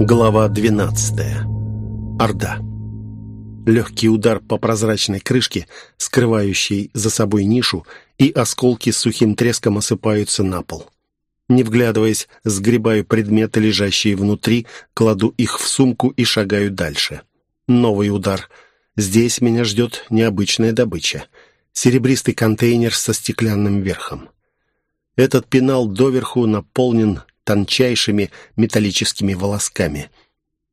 Глава 12. Орда. Легкий удар по прозрачной крышке, скрывающей за собой нишу, и осколки с сухим треском осыпаются на пол. Не вглядываясь, сгребаю предметы, лежащие внутри, кладу их в сумку и шагаю дальше. Новый удар. Здесь меня ждет необычная добыча. Серебристый контейнер со стеклянным верхом. Этот пенал доверху наполнен тончайшими металлическими волосками.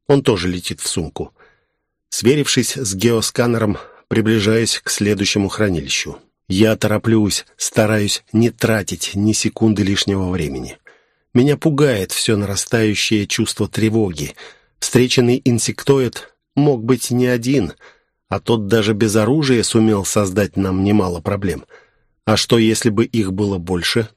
Он тоже летит в сумку. Сверившись с геосканером, приближаюсь к следующему хранилищу. Я тороплюсь, стараюсь не тратить ни секунды лишнего времени. Меня пугает все нарастающее чувство тревоги. Встреченный инсектоид мог быть не один, а тот даже без оружия сумел создать нам немало проблем. А что, если бы их было больше?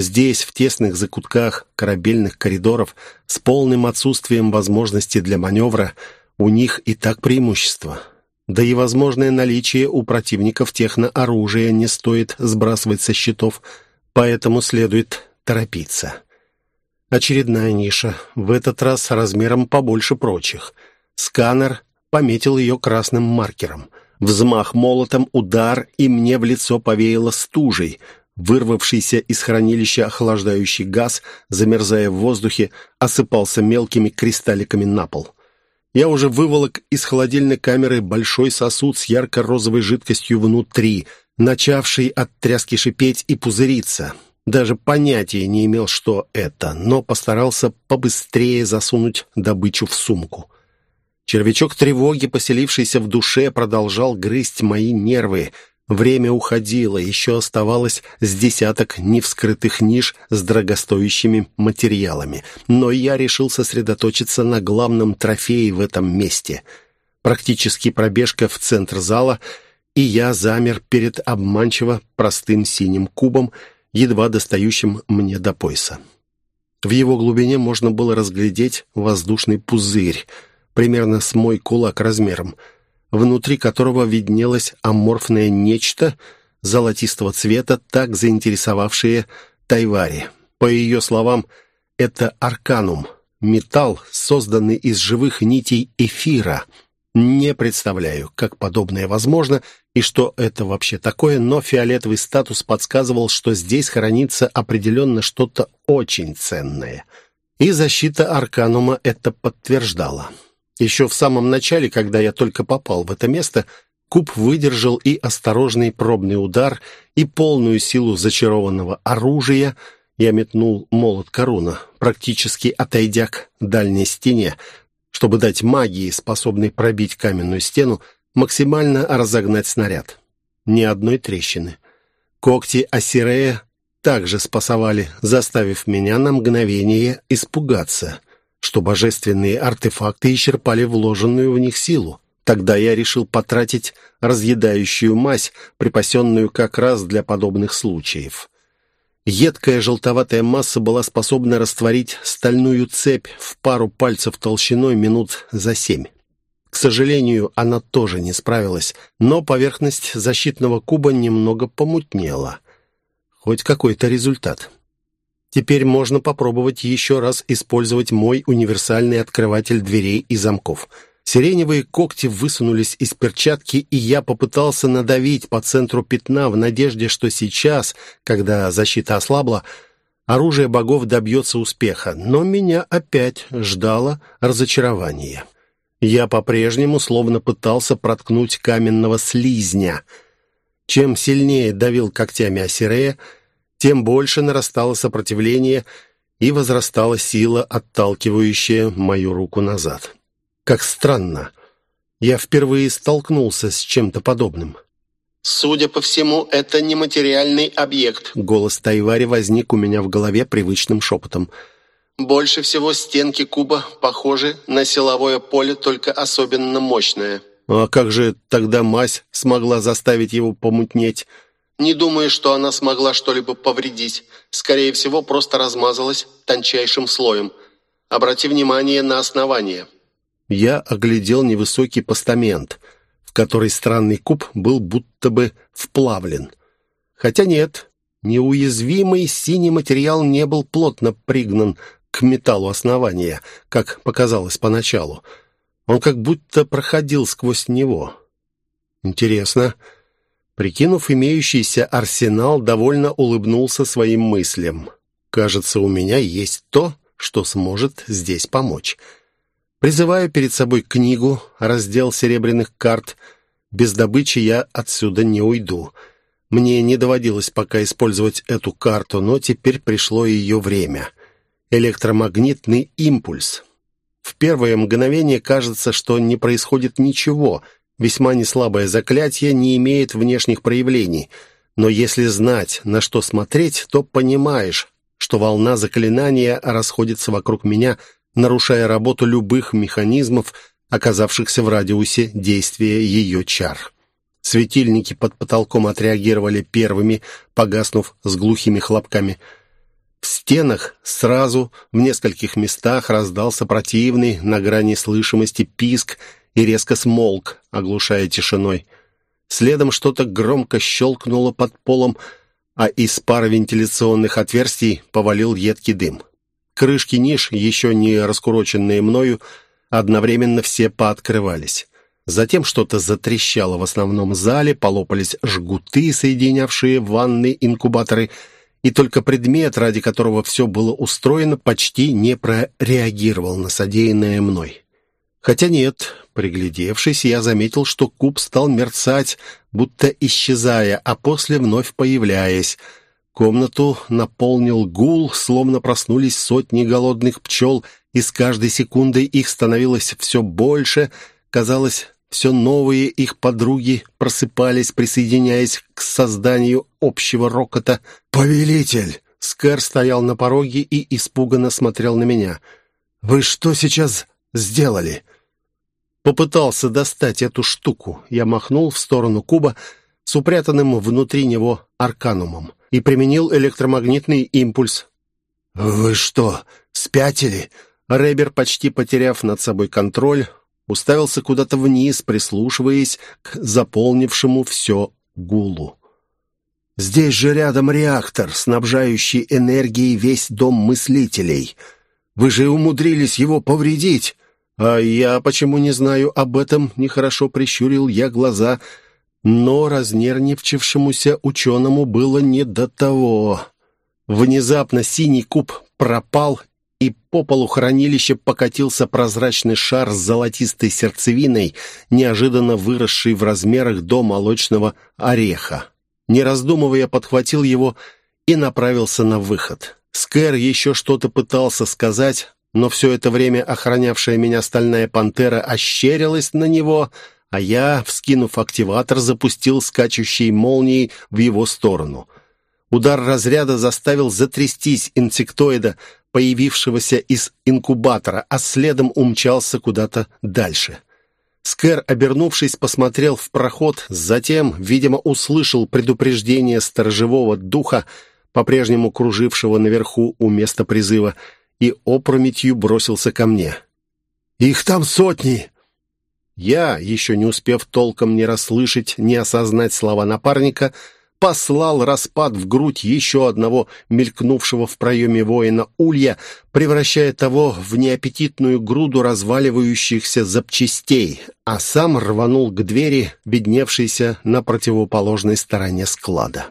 Здесь, в тесных закутках корабельных коридоров, с полным отсутствием возможности для маневра, у них и так преимущество. Да и возможное наличие у противников технооружия не стоит сбрасывать со счетов, поэтому следует торопиться. Очередная ниша, в этот раз размером побольше прочих. Сканер пометил ее красным маркером. Взмах молотом, удар, и мне в лицо повеяло стужей — Вырвавшийся из хранилища охлаждающий газ, замерзая в воздухе, осыпался мелкими кристалликами на пол. Я уже выволок из холодильной камеры большой сосуд с ярко-розовой жидкостью внутри, начавший от тряски шипеть и пузыриться. Даже понятия не имел, что это, но постарался побыстрее засунуть добычу в сумку. Червячок тревоги, поселившийся в душе, продолжал грызть мои нервы — Время уходило, еще оставалось с десяток невскрытых ниш с дорогостоящими материалами, но я решил сосредоточиться на главном трофее в этом месте. Практически пробежка в центр зала, и я замер перед обманчиво простым синим кубом, едва достающим мне до пояса. В его глубине можно было разглядеть воздушный пузырь, примерно с мой кулак размером — внутри которого виднелось аморфное нечто золотистого цвета, так заинтересовавшее Тайвари. По ее словам, это арканум, металл, созданный из живых нитей эфира. Не представляю, как подобное возможно и что это вообще такое, но фиолетовый статус подсказывал, что здесь хранится определенно что-то очень ценное. И защита арканума это подтверждала. Еще в самом начале, когда я только попал в это место, куб выдержал и осторожный пробный удар, и полную силу зачарованного оружия. Я метнул молот коруна, практически отойдя к дальней стене, чтобы дать магии, способной пробить каменную стену, максимально разогнать снаряд. Ни одной трещины. Когти Асирея также спасовали, заставив меня на мгновение испугаться что божественные артефакты исчерпали вложенную в них силу. Тогда я решил потратить разъедающую мазь, припасенную как раз для подобных случаев. Едкая желтоватая масса была способна растворить стальную цепь в пару пальцев толщиной минут за семь. К сожалению, она тоже не справилась, но поверхность защитного куба немного помутнела. Хоть какой-то результат. Теперь можно попробовать еще раз использовать мой универсальный открыватель дверей и замков. Сиреневые когти высунулись из перчатки, и я попытался надавить по центру пятна в надежде, что сейчас, когда защита ослабла, оружие богов добьется успеха. Но меня опять ждало разочарование. Я по-прежнему словно пытался проткнуть каменного слизня. Чем сильнее давил когтями Асирея, тем больше нарастало сопротивление и возрастала сила, отталкивающая мою руку назад. Как странно. Я впервые столкнулся с чем-то подобным. «Судя по всему, это нематериальный объект». Голос Тайвари возник у меня в голове привычным шепотом. «Больше всего стенки куба похожи на силовое поле, только особенно мощное». «А как же тогда мазь смогла заставить его помутнеть?» Не думаю, что она смогла что-либо повредить. Скорее всего, просто размазалась тончайшим слоем. Обрати внимание на основание». Я оглядел невысокий постамент, в который странный куб был будто бы вплавлен. Хотя нет, неуязвимый синий материал не был плотно пригнан, к металлу основания, как показалось поначалу. Он как будто проходил сквозь него. Интересно. Прикинув имеющийся арсенал, довольно улыбнулся своим мыслям. «Кажется, у меня есть то, что сможет здесь помочь». Призываю перед собой книгу, раздел серебряных карт. Без добычи я отсюда не уйду. Мне не доводилось пока использовать эту карту, но теперь пришло ее время. Электромагнитный импульс. В первое мгновение кажется, что не происходит ничего. Весьма неслабое заклятие не имеет внешних проявлений. Но если знать, на что смотреть, то понимаешь, что волна заклинания расходится вокруг меня, нарушая работу любых механизмов, оказавшихся в радиусе действия ее чар. Светильники под потолком отреагировали первыми, погаснув с глухими хлопками. В стенах сразу в нескольких местах раздался противный на грани слышимости писк и резко смолк, оглушая тишиной. Следом что-то громко щелкнуло под полом, а из пары вентиляционных отверстий повалил едкий дым. Крышки ниш, еще не раскуроченные мною, одновременно все пооткрывались. Затем что-то затрещало в основном зале, полопались жгуты, соединявшие ванны инкубаторы, и только предмет, ради которого все было устроено, почти не прореагировал на содеянное мной. Хотя нет, приглядевшись, я заметил, что куб стал мерцать, будто исчезая, а после вновь появляясь. Комнату наполнил гул, словно проснулись сотни голодных пчел, и с каждой секундой их становилось все больше. Казалось, все новые их подруги просыпались, присоединяясь к созданию общего рокота. «Повелитель!» Скэр стоял на пороге и испуганно смотрел на меня. «Вы что сейчас сделали?» Попытался достать эту штуку. Я махнул в сторону куба с упрятанным внутри него арканумом и применил электромагнитный импульс. «Вы что, спятили?» Ребер, почти потеряв над собой контроль, уставился куда-то вниз, прислушиваясь к заполнившему все гулу. «Здесь же рядом реактор, снабжающий энергией весь дом мыслителей. Вы же умудрились его повредить!» «А я почему не знаю об этом?» — нехорошо прищурил я глаза. Но разнервничавшемуся ученому было не до того. Внезапно синий куб пропал, и по полу хранилища покатился прозрачный шар с золотистой сердцевиной, неожиданно выросший в размерах до молочного ореха. Не раздумывая, подхватил его и направился на выход. Скэр еще что-то пытался сказать, но все это время охранявшая меня стальная пантера ощерилась на него, а я, вскинув активатор, запустил скачущей молнией в его сторону. Удар разряда заставил затрястись инсектоида, появившегося из инкубатора, а следом умчался куда-то дальше. Скэр, обернувшись, посмотрел в проход, затем, видимо, услышал предупреждение сторожевого духа, по-прежнему кружившего наверху у места призыва, и опрометью бросился ко мне. «Их там сотни!» Я, еще не успев толком не расслышать, не осознать слова напарника, — послал распад в грудь еще одного мелькнувшего в проеме воина улья, превращая того в неаппетитную груду разваливающихся запчастей, а сам рванул к двери, видневшейся на противоположной стороне склада.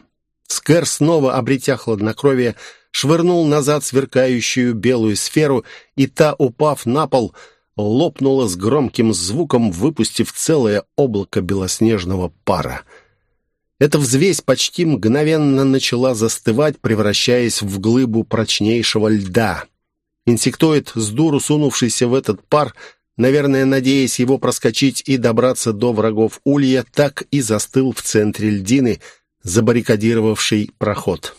Скэр, снова обретя хладнокровие, швырнул назад сверкающую белую сферу, и та, упав на пол, лопнула с громким звуком, выпустив целое облако белоснежного пара — эта взвесь почти мгновенно начала застывать, превращаясь в глыбу прочнейшего льда. Инсектоид, с дуру сунувшийся в этот пар, наверное, надеясь его проскочить и добраться до врагов улья, так и застыл в центре льдины, забаррикадировавший проход.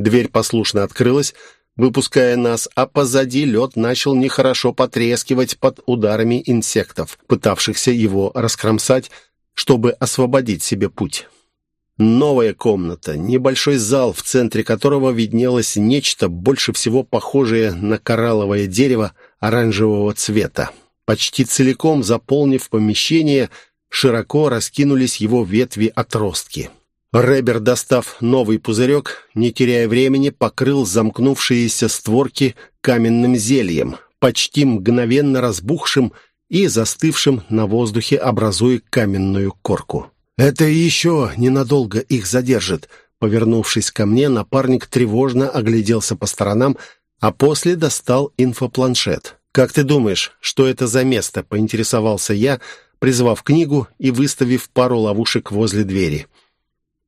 Дверь послушно открылась, выпуская нас, а позади лед начал нехорошо потрескивать под ударами инсектов, пытавшихся его раскромсать, чтобы освободить себе путь. Новая комната, небольшой зал, в центре которого виднелось нечто больше всего похожее на коралловое дерево оранжевого цвета. Почти целиком заполнив помещение, широко раскинулись его ветви-отростки. Ребер, достав новый пузырек, не теряя времени, покрыл замкнувшиеся створки каменным зельем, почти мгновенно разбухшим и застывшим на воздухе, образуя каменную корку. «Это еще ненадолго их задержит», Повернувшись ко мне, напарник тревожно огляделся по сторонам, а после достал инфопланшет. «Как ты думаешь, что это за место?» — поинтересовался я, призвав книгу и выставив пару ловушек возле двери.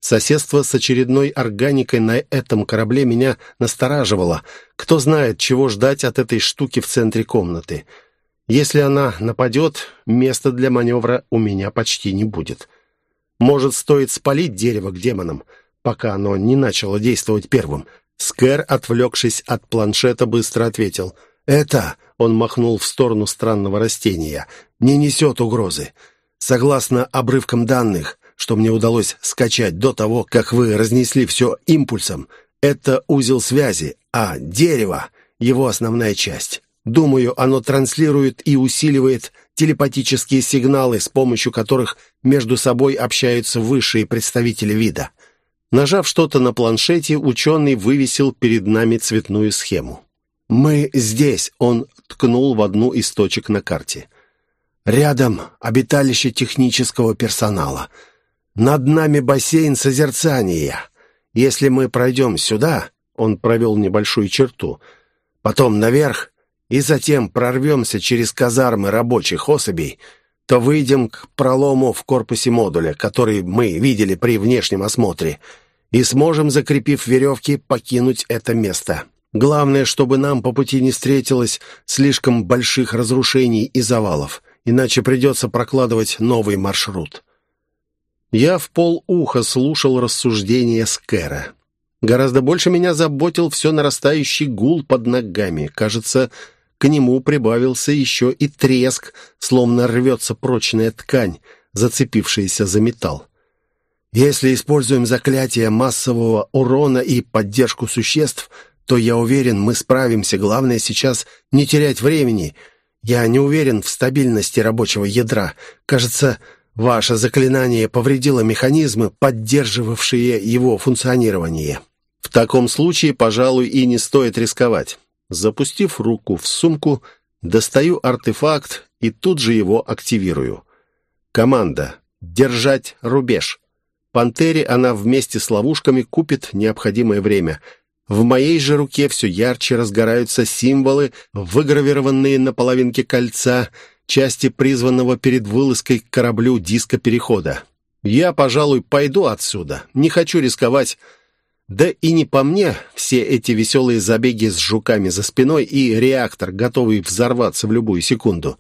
Соседство с очередной органикой на этом корабле меня настораживало. Кто знает, чего ждать от этой штуки в центре комнаты. Если она нападет, места для маневра у меня почти не будет. Может, стоит спалить дерево к демонам, пока оно не начало действовать первым. Скэр, отвлекшись от планшета, быстро ответил. «Это...» — он махнул в сторону странного растения. «Не несет угрозы. Согласно обрывкам данных, что мне удалось скачать до того, как вы разнесли все импульсом, это узел связи, а дерево — его основная часть. Думаю, оно транслирует и усиливает телепатические сигналы, с помощью которых между собой общаются высшие представители вида. Нажав что-то на планшете, ученый вывесил перед нами цветную схему. «Мы здесь», — он ткнул в одну из точек на карте. «Рядом обиталище технического персонала. Над нами бассейн созерцания. Если мы пройдем сюда, он провел небольшую черту, потом наверх, и затем прорвемся через казармы рабочих особей, то выйдем к пролому в корпусе модуля, который мы видели при внешнем осмотре, и сможем, закрепив веревки, покинуть это место. Главное, чтобы нам по пути не встретилось слишком больших разрушений и завалов, иначе придется прокладывать новый маршрут. Я в полуха слушал рассуждения Скэра. Гораздо больше меня заботил все нарастающий гул под ногами. Кажется, к нему прибавился еще и треск, словно рвется прочная ткань, зацепившаяся за металл. Если используем заклятие массового урона и поддержку существ, то, я уверен, мы справимся. Главное сейчас не терять времени. Я не уверен в стабильности рабочего ядра. Кажется, Ваше заклинание повредило механизмы, поддерживавшие его функционирование. В таком случае, пожалуй, и не стоит рисковать. Запустив руку в сумку, достаю артефакт и тут же его активирую. Команда «Держать рубеж». Пантере она вместе с ловушками купит необходимое время. В моей же руке все ярче разгораются символы, выгравированные на половинке кольца — части призванного перед вылазкой к кораблю диска перехода. Я, пожалуй, пойду отсюда. Не хочу рисковать. Да и не по мне все эти веселые забеги с жуками за спиной и реактор, готовый взорваться в любую секунду.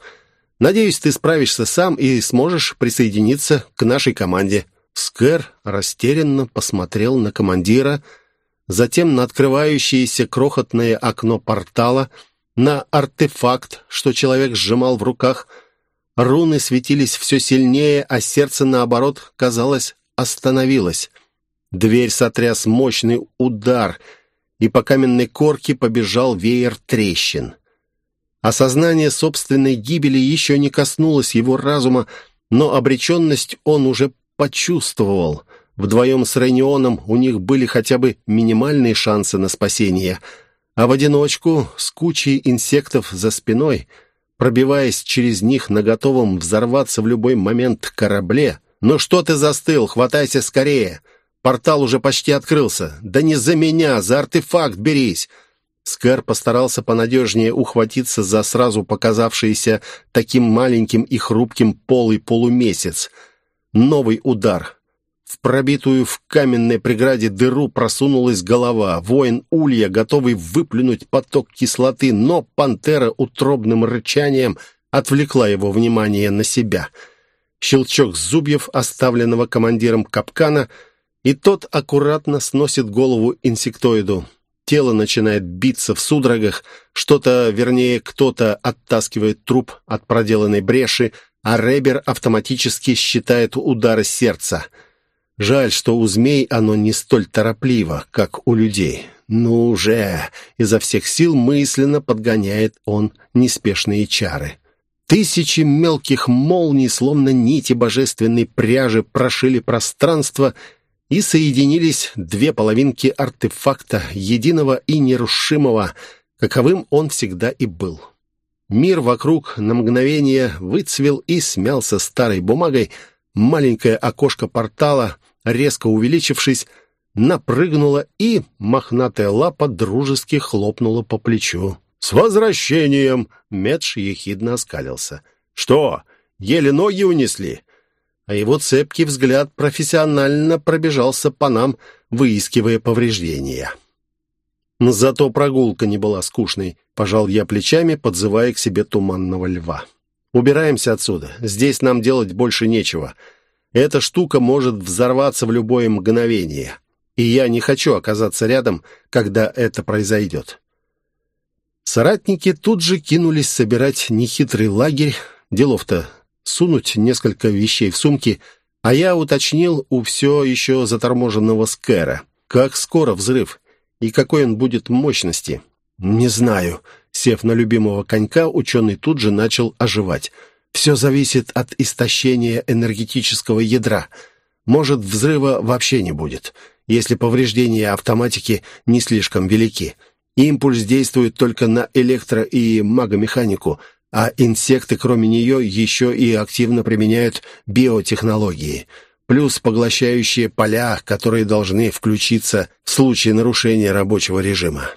Надеюсь, ты справишься сам и сможешь присоединиться к нашей команде». Скэр растерянно посмотрел на командира, затем на открывающееся крохотное окно портала — на артефакт, что человек сжимал в руках. Руны светились все сильнее, а сердце, наоборот, казалось, остановилось. Дверь сотряс мощный удар, и по каменной корке побежал веер трещин. Осознание собственной гибели еще не коснулось его разума, но обреченность он уже почувствовал. Вдвоем с Рейнионом у них были хотя бы минимальные шансы на спасение — а в одиночку, с кучей инсектов за спиной, пробиваясь через них на готовом взорваться в любой момент корабле. «Ну что ты застыл? Хватайся скорее! Портал уже почти открылся! Да не за меня, за артефакт берись!» Скэр постарался понадежнее ухватиться за сразу показавшийся таким маленьким и хрупким полый полумесяц. Новый удар. В пробитую в каменной преграде дыру просунулась голова. Воин Улья, готовый выплюнуть поток кислоты, но пантера утробным рычанием отвлекла его внимание на себя. Щелчок зубьев, оставленного командиром капкана, и тот аккуратно сносит голову инсектоиду. Тело начинает биться в судорогах, что-то, вернее, кто-то оттаскивает труп от проделанной бреши, а Ребер автоматически считает удары сердца — Жаль, что у змей оно не столь торопливо, как у людей. Ну же, изо всех сил мысленно подгоняет он неспешные чары. Тысячи мелких молний, словно нити божественной пряжи, прошили пространство, и соединились две половинки артефакта, единого и нерушимого, каковым он всегда и был. Мир вокруг на мгновение выцвел и смялся старой бумагой, маленькое окошко портала, резко увеличившись, напрыгнула и мохнатая лапа дружески хлопнула по плечу. «С возвращением!» — Медж ехидно оскалился. «Что, еле ноги унесли?» А его цепкий взгляд профессионально пробежался по нам, выискивая повреждения. Зато прогулка не была скучной, пожал я плечами, подзывая к себе туманного льва. «Убираемся отсюда. Здесь нам делать больше нечего. Эта штука может взорваться в любое мгновение и я не хочу оказаться рядом, когда это произойдет. Соратники тут же кинулись собирать нехитрый лагерь. Делов-то сунуть несколько вещей в сумки, а я уточнил у все еще заторможенного Скэра. Как скоро взрыв и какой он будет мощности? Не знаю. Сев на любимого конька, ученый тут же начал оживать. Все зависит от истощения энергетического ядра. Может, взрыва вообще не будет если повреждения автоматики не слишком велики. Импульс действует только на электро- и магомеханику, а инсекты, кроме нее, еще и активно применяют биотехнологии, плюс поглощающие поля, которые должны включиться в случае нарушения рабочего режима.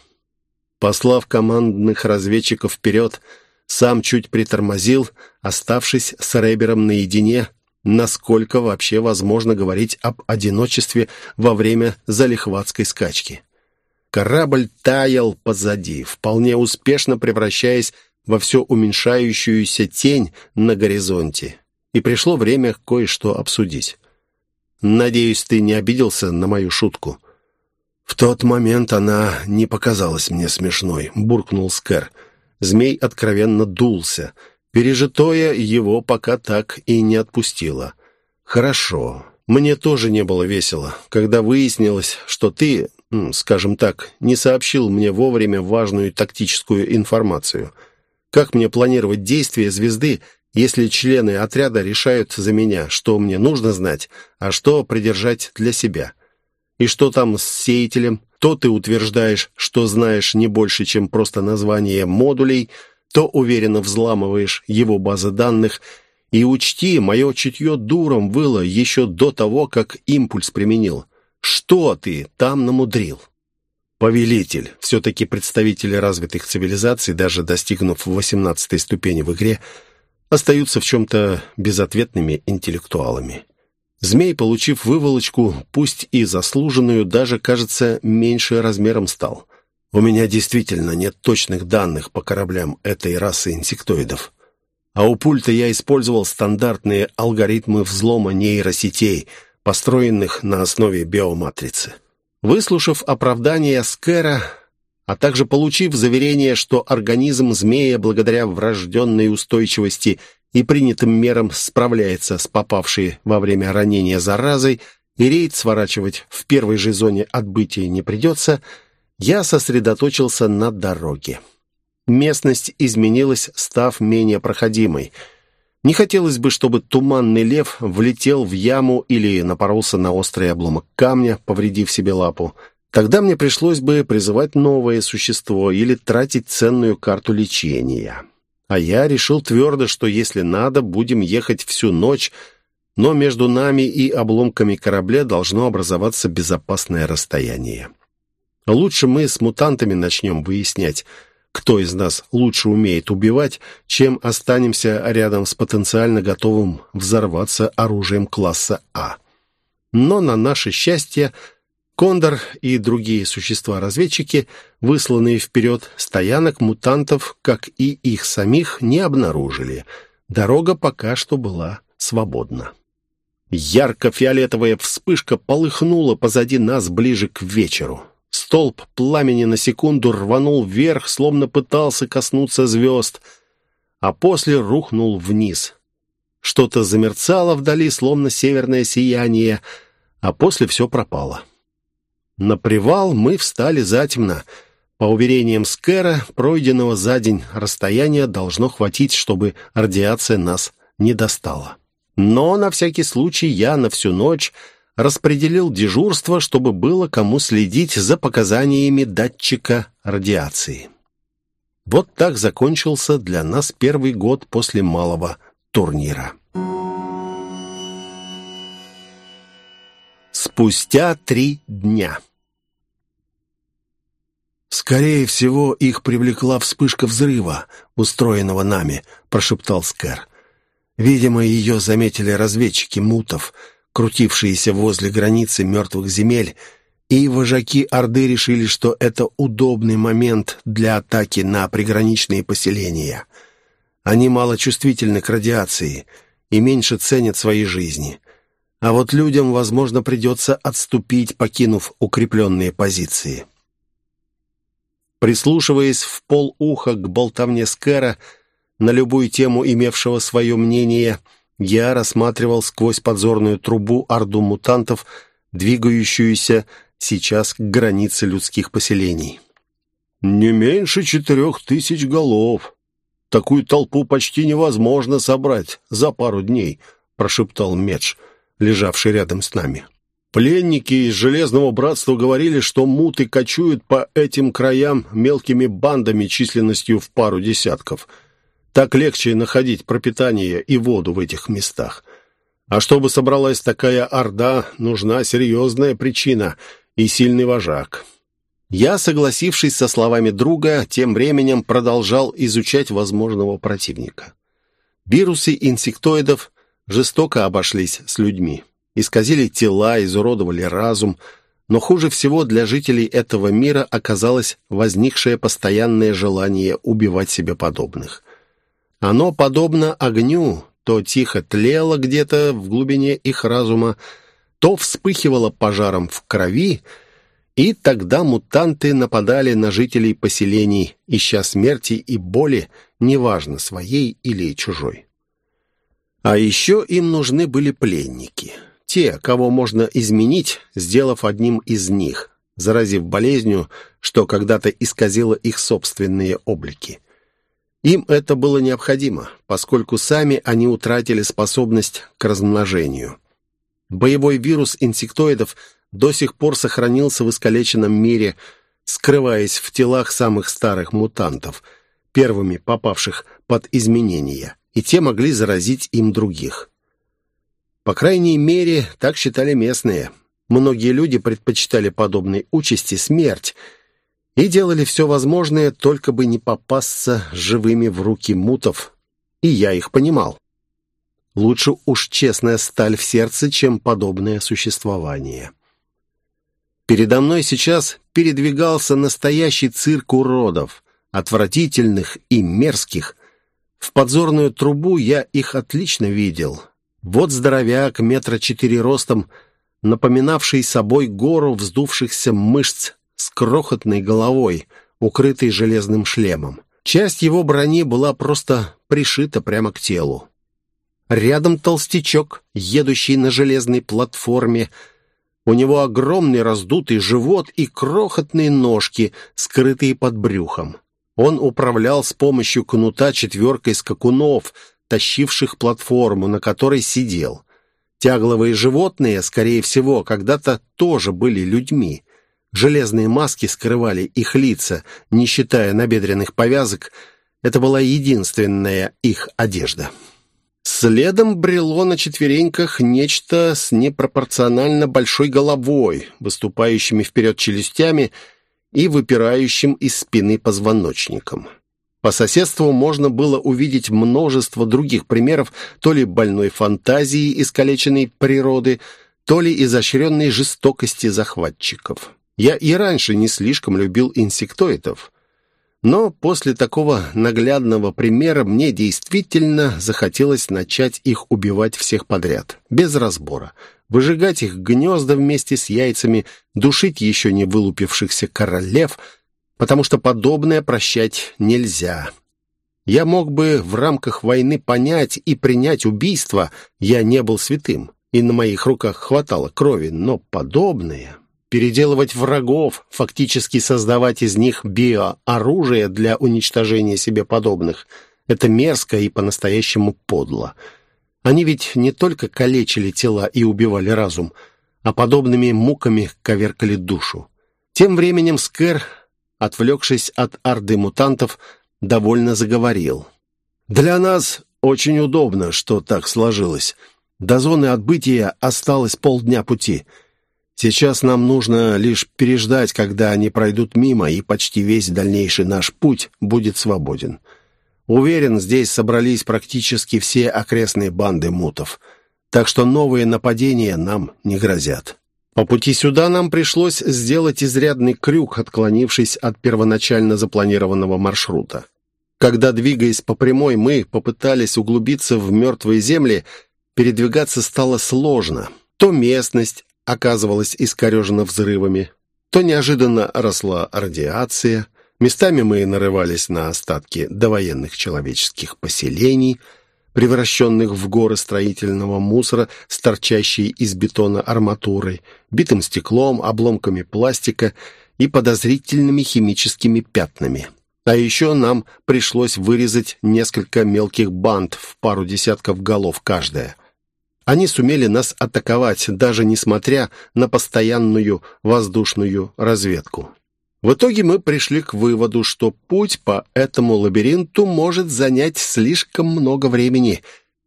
Послав командных разведчиков вперед, сам чуть притормозил, оставшись с Ребером наедине, насколько вообще возможно говорить об одиночестве во время залихватской скачки. Корабль таял позади, вполне успешно превращаясь во все уменьшающуюся тень на горизонте. И пришло время кое-что обсудить. «Надеюсь, ты не обиделся на мою шутку?» «В тот момент она не показалась мне смешной», — буркнул Скэр. Змей откровенно дулся — Пережитое его пока так и не отпустило. «Хорошо. Мне тоже не было весело, когда выяснилось, что ты, скажем так, не сообщил мне вовремя важную тактическую информацию. Как мне планировать действия звезды, если члены отряда решают за меня, что мне нужно знать, а что придержать для себя? И что там с сеятелем? То ты утверждаешь, что знаешь не больше, чем просто название модулей – то уверенно взламываешь его базы данных, и учти, мое чутье дуром было еще до того, как импульс применил. Что ты там намудрил? Повелитель, все-таки представители развитых цивилизаций, даже достигнув 18 ступени в игре, остаются в чем-то безответными интеллектуалами. Змей, получив выволочку, пусть и заслуженную, даже, кажется, меньше размером стал. У меня действительно нет точных данных по кораблям этой расы инсектоидов. А у пульта я использовал стандартные алгоритмы взлома нейросетей, построенных на основе биоматрицы. Выслушав оправдание Скэра, а также получив заверение, что организм змея благодаря врожденной устойчивости и принятым мерам справляется с попавшей во время ранения заразой, и рейд сворачивать в первой же зоне отбытия не придется – я сосредоточился на дороге. Местность изменилась, став менее проходимой. Не хотелось бы, чтобы туманный лев влетел в яму или напоролся на острый обломок камня, повредив себе лапу. Тогда мне пришлось бы призывать новое существо или тратить ценную карту лечения. А я решил твердо, что если надо, будем ехать всю ночь, но между нами и обломками корабля должно образоваться безопасное расстояние. Лучше мы с мутантами начнем выяснять, кто из нас лучше умеет убивать, чем останемся рядом с потенциально готовым взорваться оружием класса А. Но на наше счастье Кондор и другие существа-разведчики, высланные вперед, стоянок мутантов, как и их самих, не обнаружили. Дорога пока что была свободна. Ярко-фиолетовая вспышка полыхнула позади нас ближе к вечеру. Столб пламени на секунду рванул вверх, словно пытался коснуться звезд, а после рухнул вниз. Что-то замерцало вдали, словно северное сияние, а после все пропало. На привал мы встали затемно. По уверениям Скэра, пройденного за день расстояния должно хватить, чтобы радиация нас не достала. Но на всякий случай я на всю ночь распределил дежурство, чтобы было кому следить за показаниями датчика радиации. Вот так закончился для нас первый год после малого турнира. Спустя три дня. «Скорее всего, их привлекла вспышка взрыва, устроенного нами», — прошептал Скэр. «Видимо, ее заметили разведчики мутов, крутившиеся возле границы мертвых земель, и вожаки Орды решили, что это удобный момент для атаки на приграничные поселения. Они мало чувствительны к радиации и меньше ценят свои жизни. А вот людям, возможно, придется отступить, покинув укрепленные позиции». Прислушиваясь в полуха к болтовне Скэра на любую тему имевшего свое мнение, я рассматривал сквозь подзорную трубу орду мутантов, двигающуюся сейчас к границе людских поселений. «Не меньше четырех тысяч голов. Такую толпу почти невозможно собрать за пару дней», — прошептал Медж, лежавший рядом с нами. Пленники из Железного Братства говорили, что муты кочуют по этим краям мелкими бандами численностью в пару десятков. Так легче находить пропитание и воду в этих местах. А чтобы собралась такая орда, нужна серьезная причина и сильный вожак. Я, согласившись со словами друга, тем временем продолжал изучать возможного противника. Вирусы инсектоидов жестоко обошлись с людьми исказили тела, изуродовали разум, но хуже всего для жителей этого мира оказалось возникшее постоянное желание убивать себе подобных. Оно, подобно огню, то тихо тлело где-то в глубине их разума, то вспыхивало пожаром в крови, и тогда мутанты нападали на жителей поселений, ища смерти и боли, неважно, своей или чужой. А еще им нужны были пленники — те, кого можно изменить, сделав одним из них, заразив болезнью, что когда-то исказило их собственные облики. Им это было необходимо, поскольку сами они утратили способность к размножению. Боевой вирус инсектоидов до сих пор сохранился в искалеченном мире, скрываясь в телах самых старых мутантов, первыми попавших под изменения, и те могли заразить им других. По крайней мере, так считали местные. Многие люди предпочитали подобной участи смерть и делали все возможное, только бы не попасться живыми в руки мутов. И я их понимал. Лучше уж честная сталь в сердце, чем подобное существование. Передо мной сейчас передвигался настоящий цирк уродов, отвратительных и мерзких. В подзорную трубу я их отлично видел — вот здоровяк, метра четыре ростом, напоминавший собой гору вздувшихся мышц с крохотной головой, укрытой железным шлемом. Часть его брони была просто пришита прямо к телу. Рядом толстячок, едущий на железной платформе. У него огромный раздутый живот и крохотные ножки, скрытые под брюхом. Он управлял с помощью кнута четверкой скакунов — тащивших платформу, на которой сидел. Тягловые животные, скорее всего, когда-то тоже были людьми. Железные маски скрывали их лица, не считая набедренных повязок. Это была единственная их одежда. Следом брело на четвереньках нечто с непропорционально большой головой, выступающими вперед челюстями и выпирающим из спины позвоночником. По соседству можно было увидеть множество других примеров то ли больной фантазии искалеченной природы, то ли изощренной жестокости захватчиков. Я и раньше не слишком любил инсектоидов, но после такого наглядного примера мне действительно захотелось начать их убивать всех подряд, без разбора, выжигать их гнезда вместе с яйцами, душить еще не вылупившихся королев — потому что подобное прощать нельзя. Я мог бы в рамках войны понять и принять убийство, я не был святым, и на моих руках хватало крови, но подобное... Переделывать врагов, фактически создавать из них биооружие для уничтожения себе подобных — это мерзко и по-настоящему подло. Они ведь не только калечили тела и убивали разум — а подобными муками коверкали душу. Тем временем Скэр, отвлекшись от орды мутантов, довольно заговорил. «Для нас очень удобно, что так сложилось. До зоны отбытия осталось полдня пути. Сейчас нам нужно лишь переждать, когда они пройдут мимо, и почти весь дальнейший наш путь будет свободен. Уверен, здесь собрались практически все окрестные банды мутов, так что новые нападения нам не грозят. По пути сюда нам пришлось сделать изрядный крюк, отклонившись от первоначально запланированного маршрута. Когда, двигаясь по прямой, мы попытались углубиться в мертвые земли, передвигаться стало сложно. То местность оказывалась искорежена взрывами, то неожиданно росла радиация. Местами мы нарывались на остатки довоенных человеческих поселений, превращенных в горы строительного мусора с торчащей из бетона арматурой, битым стеклом, обломками пластика и подозрительными химическими пятнами. А еще нам пришлось вырезать несколько мелких банд в пару десятков голов каждая. Они сумели нас атаковать, даже несмотря на постоянную воздушную разведку. В итоге мы пришли к выводу, что путь по этому лабиринту может занять слишком много времени,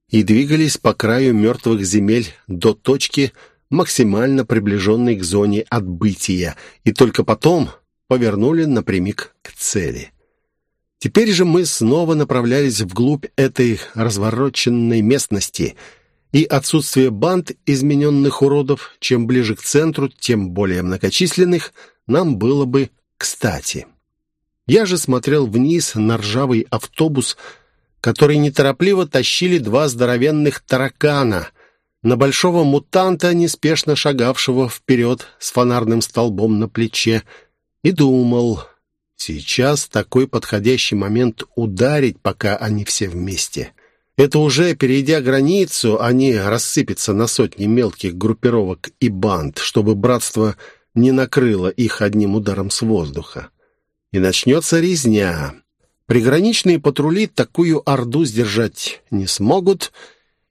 и двигались по краю мертвых земель до точки, максимально приближенной к зоне отбытия, и только потом повернули напрямик к цели. Теперь же мы снова направлялись вглубь этой развороченной местности, и отсутствие банд измененных уродов, чем ближе к центру, тем более многочисленных, нам было бы кстати. Я же смотрел вниз на ржавый автобус, который неторопливо тащили два здоровенных таракана, на большого мутанта, неспешно шагавшего вперед с фонарным столбом на плече, и думал... Сейчас такой подходящий момент ударить, пока они все вместе. Это уже, перейдя границу, они рассыпятся на сотни мелких группировок и банд, чтобы братство не накрыло их одним ударом с воздуха. И начнется резня. Приграничные патрули такую орду сдержать не смогут,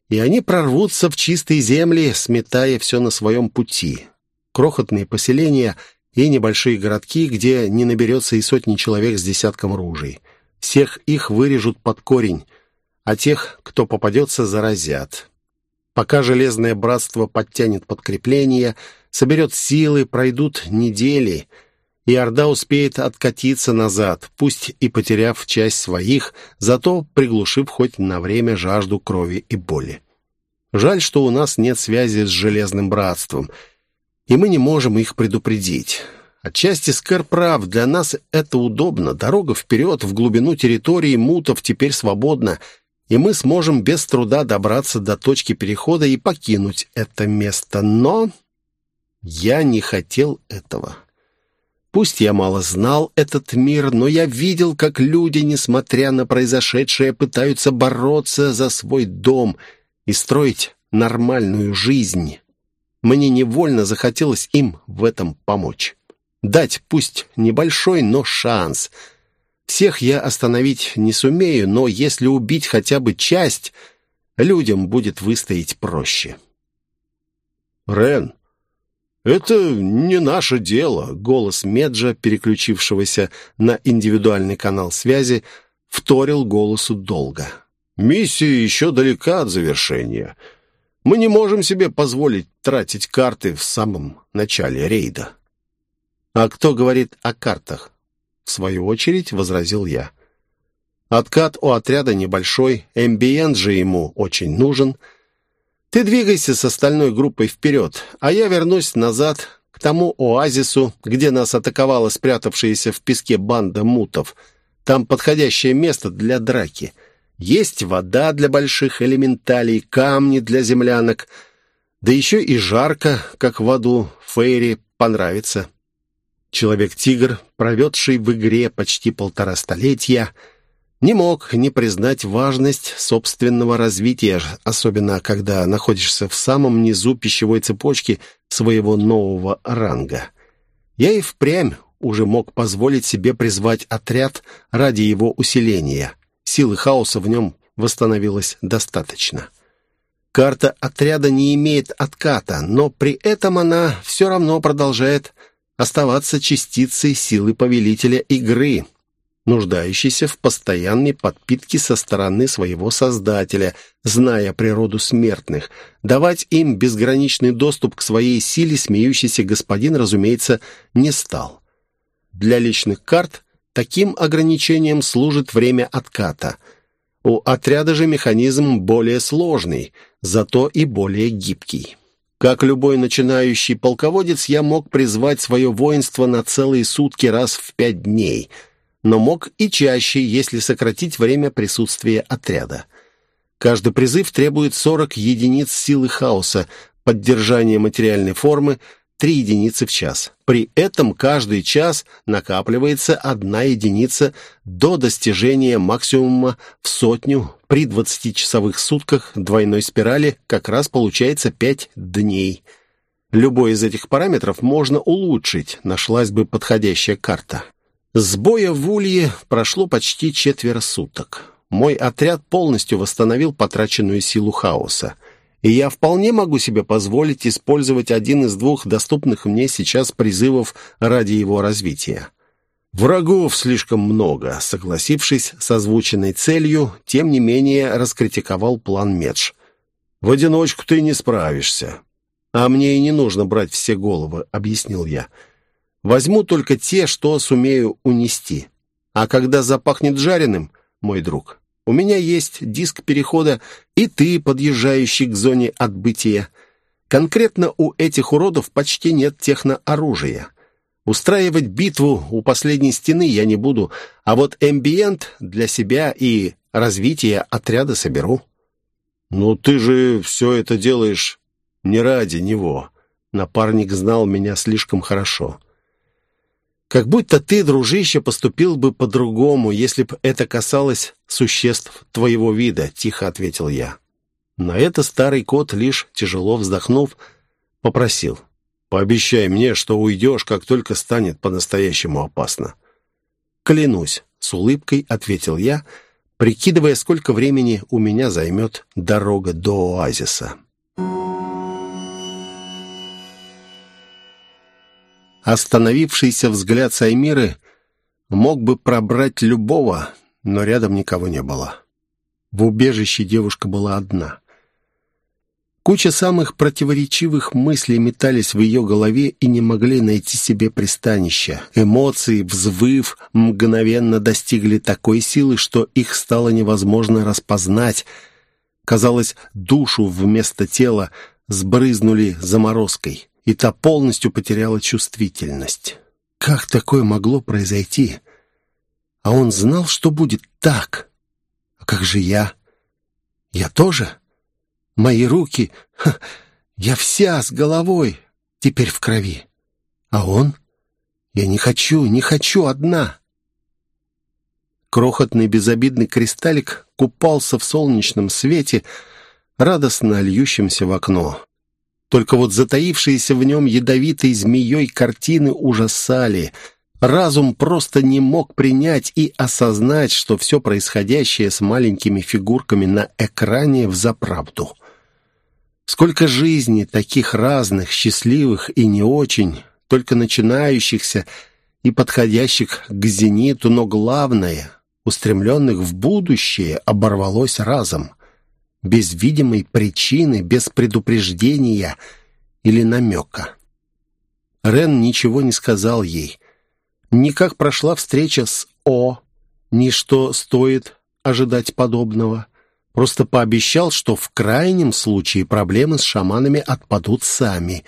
и они прорвутся в чистые земли, сметая все на своем пути. Крохотные поселения — и небольшие городки, где не наберется и сотни человек с десятком ружей. Всех их вырежут под корень, а тех, кто попадется, заразят. Пока Железное Братство подтянет подкрепление, соберет силы, пройдут недели, и Орда успеет откатиться назад, пусть и потеряв часть своих, зато приглушив хоть на время жажду крови и боли. Жаль, что у нас нет связи с Железным Братством — и мы не можем их предупредить. Отчасти Скэр прав, для нас это удобно. Дорога вперед, в глубину территории мутов теперь свободна, и мы сможем без труда добраться до точки перехода и покинуть это место. Но я не хотел этого. Пусть я мало знал этот мир, но я видел, как люди, несмотря на произошедшее, пытаются бороться за свой дом и строить нормальную жизнь. Мне невольно захотелось им в этом помочь. Дать пусть небольшой, но шанс. Всех я остановить не сумею, но если убить хотя бы часть, людям будет выстоять проще. «Рен, это не наше дело», — голос Меджа, переключившегося на индивидуальный канал связи, вторил голосу долго. «Миссия еще далека от завершения». Мы не можем себе позволить тратить карты в самом начале рейда. А кто говорит о картах? В свою очередь возразил я. Откат у отряда небольшой, эмбиент же ему очень нужен. Ты двигайся с остальной группой вперед, а я вернусь назад к тому оазису, где нас атаковала спрятавшаяся в песке банда мутов. Там подходящее место для драки — есть вода для больших элементалей, камни для землянок. Да еще и жарко, как в аду, Фейри понравится. Человек-тигр, проведший в игре почти полтора столетия, не мог не признать важность собственного развития, особенно когда находишься в самом низу пищевой цепочки своего нового ранга. Я и впрямь уже мог позволить себе призвать отряд ради его усиления. Силы хаоса в нем восстановилось достаточно. Карта отряда не имеет отката, но при этом она все равно продолжает оставаться частицей силы повелителя игры, нуждающейся в постоянной подпитке со стороны своего создателя, зная природу смертных. Давать им безграничный доступ к своей силе смеющийся господин, разумеется, не стал. Для личных карт таким ограничением служит время отката. У отряда же механизм более сложный, зато и более гибкий. Как любой начинающий полководец, я мог призвать свое воинство на целые сутки раз в пять дней, но мог и чаще, если сократить время присутствия отряда. Каждый призыв требует 40 единиц силы хаоса, поддержания материальной формы, 3 единицы в час. При этом каждый час накапливается одна единица до достижения максимума в сотню. При 20-часовых сутках двойной спирали как раз получается 5 дней. Любой из этих параметров можно улучшить, нашлась бы подходящая карта. С боя в Улье прошло почти четверо суток. Мой отряд полностью восстановил потраченную силу хаоса и я вполне могу себе позволить использовать один из двух доступных мне сейчас призывов ради его развития. Врагов слишком много, согласившись с озвученной целью, тем не менее раскритиковал план Медж. «В одиночку ты не справишься». «А мне и не нужно брать все головы», — объяснил я. «Возьму только те, что сумею унести. А когда запахнет жареным, мой друг, у меня есть диск перехода, и ты, подъезжающий к зоне отбытия. Конкретно у этих уродов почти нет технооружия. Устраивать битву у последней стены я не буду, а вот эмбиент для себя и развития отряда соберу». «Ну ты же все это делаешь не ради него». Напарник знал меня слишком хорошо. Как будто ты, дружище, поступил бы по-другому, если б это касалось существ твоего вида», — тихо ответил я. На это старый кот, лишь тяжело вздохнув, попросил. «Пообещай мне, что уйдешь, как только станет по-настоящему опасно». «Клянусь», — с улыбкой ответил я, прикидывая, сколько времени у меня займет дорога до оазиса. Остановившийся взгляд Саймиры мог бы пробрать любого, но рядом никого не было. В убежище девушка была одна. Куча самых противоречивых мыслей метались в ее голове и не могли найти себе пристанища. Эмоции, взвыв, мгновенно достигли такой силы, что их стало невозможно распознать. Казалось, душу вместо тела сбрызнули заморозкой и та полностью потеряла чувствительность. Как такое могло произойти? А он знал, что будет так. А как же я? Я тоже? Мои руки... Ха, я вся с головой, теперь в крови. А он? Я не хочу, не хочу одна. Крохотный безобидный кристаллик купался в солнечном свете, радостно льющемся в окно. Только вот затаившиеся в нем ядовитой змеей картины ужасали. Разум просто не мог принять и осознать, что все происходящее с маленькими фигурками на экране взаправду. Сколько жизней, таких разных, счастливых и не очень, только начинающихся и подходящих к зениту, но главное, устремленных в будущее, оборвалось разом без видимой причины, без предупреждения или намека. Рен ничего не сказал ей. Ни как прошла встреча с О, ни что стоит ожидать подобного. Просто пообещал, что в крайнем случае проблемы с шаманами отпадут сами.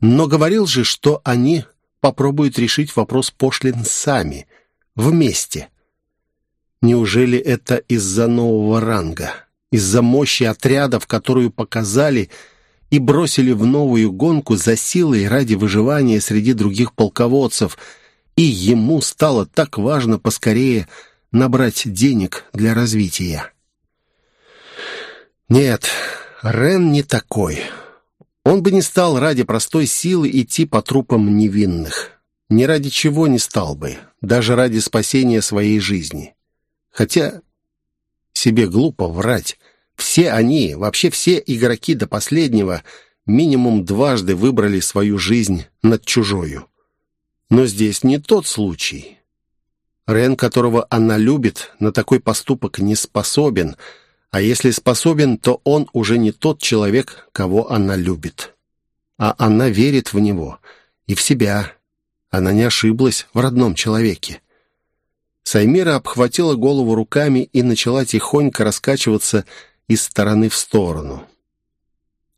Но говорил же, что они попробуют решить вопрос пошлин сами, вместе. Неужели это из-за нового ранга? Из-за мощи отрядов, которую показали и бросили в новую гонку за силой ради выживания среди других полководцев, и ему стало так важно поскорее набрать денег для развития. Нет, Рен не такой. Он бы не стал ради простой силы идти по трупам невинных. Ни ради чего не стал бы, даже ради спасения своей жизни. Хотя себе глупо врать. Все они, вообще все игроки до последнего, минимум дважды выбрали свою жизнь над чужою. Но здесь не тот случай. Рен, которого она любит, на такой поступок не способен, а если способен, то он уже не тот человек, кого она любит. А она верит в него и в себя. Она не ошиблась в родном человеке. Саймира обхватила голову руками и начала тихонько раскачиваться из стороны в сторону.